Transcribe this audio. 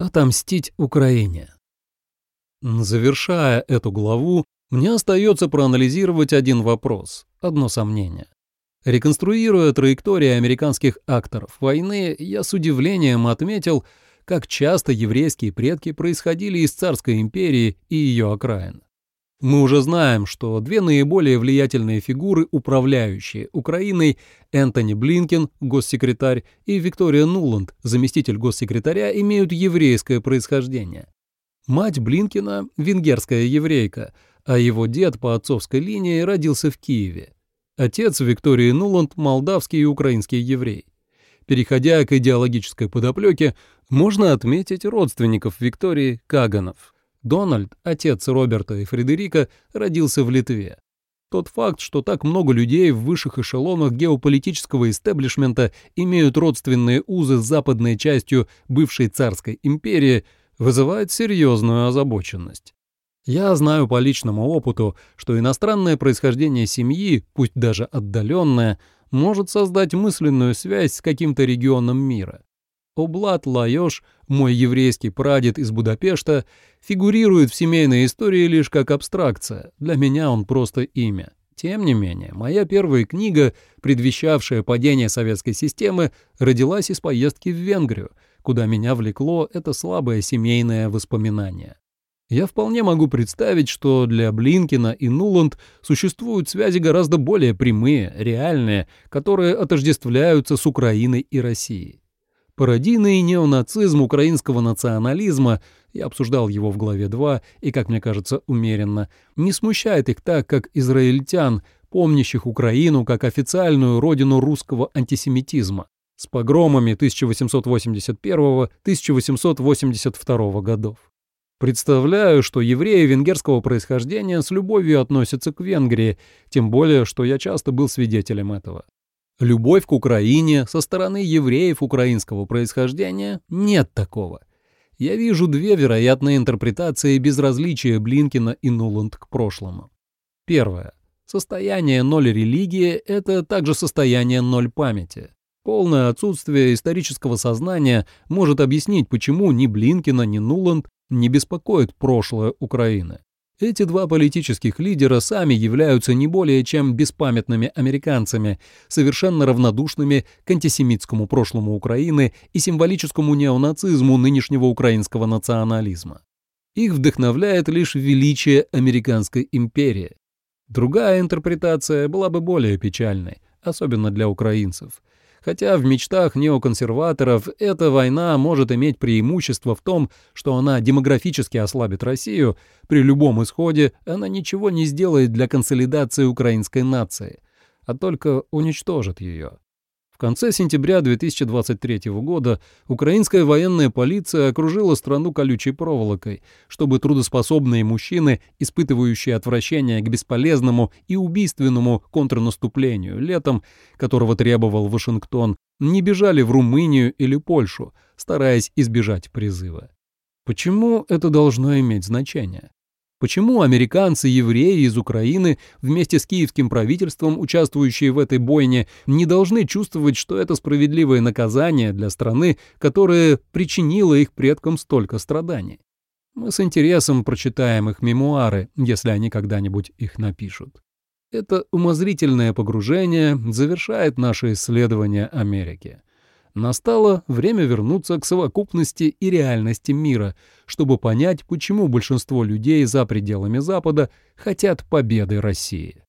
Отомстить Украине. Завершая эту главу, мне остается проанализировать один вопрос, одно сомнение. Реконструируя траектории американских акторов войны, я с удивлением отметил, как часто еврейские предки происходили из царской империи и ее окраин. Мы уже знаем, что две наиболее влиятельные фигуры, управляющие Украиной, Энтони Блинкен, госсекретарь, и Виктория Нуланд, заместитель госсекретаря, имеют еврейское происхождение. Мать Блинкина – венгерская еврейка, а его дед по отцовской линии родился в Киеве. Отец Виктории Нуланд – молдавский и украинский еврей. Переходя к идеологической подоплеке, можно отметить родственников Виктории Каганов – Дональд, отец Роберта и Фредерика, родился в Литве. Тот факт, что так много людей в высших эшелонах геополитического истеблишмента имеют родственные узы с западной частью бывшей царской империи, вызывает серьезную озабоченность. Я знаю по личному опыту, что иностранное происхождение семьи, пусть даже отдаленное, может создать мысленную связь с каким-то регионом мира. Облат Лаёш, мой еврейский прадед из Будапешта, фигурирует в семейной истории лишь как абстракция. Для меня он просто имя. Тем не менее, моя первая книга, предвещавшая падение советской системы, родилась из поездки в Венгрию, куда меня влекло это слабое семейное воспоминание. Я вполне могу представить, что для Блинкина и Нуланд существуют связи гораздо более прямые, реальные, которые отождествляются с Украиной и Россией. Пародийный неонацизм украинского национализма, я обсуждал его в главе 2 и, как мне кажется, умеренно, не смущает их так, как израильтян, помнящих Украину как официальную родину русского антисемитизма с погромами 1881-1882 годов. Представляю, что евреи венгерского происхождения с любовью относятся к Венгрии, тем более, что я часто был свидетелем этого. Любовь к Украине со стороны евреев украинского происхождения нет такого. Я вижу две вероятные интерпретации безразличия Блинкина и Нуланд к прошлому. Первое. Состояние ноль религии – это также состояние ноль памяти. Полное отсутствие исторического сознания может объяснить, почему ни Блинкина, ни Нуланд не беспокоит прошлое Украины. Эти два политических лидера сами являются не более чем беспамятными американцами, совершенно равнодушными к антисемитскому прошлому Украины и символическому неонацизму нынешнего украинского национализма. Их вдохновляет лишь величие американской империи. Другая интерпретация была бы более печальной, особенно для украинцев – Хотя в мечтах неоконсерваторов эта война может иметь преимущество в том, что она демографически ослабит Россию, при любом исходе она ничего не сделает для консолидации украинской нации, а только уничтожит ее. В конце сентября 2023 года украинская военная полиция окружила страну колючей проволокой, чтобы трудоспособные мужчины, испытывающие отвращение к бесполезному и убийственному контрнаступлению летом, которого требовал Вашингтон, не бежали в Румынию или Польшу, стараясь избежать призыва. Почему это должно иметь значение? Почему американцы, евреи из Украины, вместе с киевским правительством, участвующие в этой бойне, не должны чувствовать, что это справедливое наказание для страны, которая причинила их предкам столько страданий? Мы с интересом прочитаем их мемуары, если они когда-нибудь их напишут. Это умозрительное погружение завершает наше исследование Америки. Настало время вернуться к совокупности и реальности мира, чтобы понять, почему большинство людей за пределами Запада хотят победы России.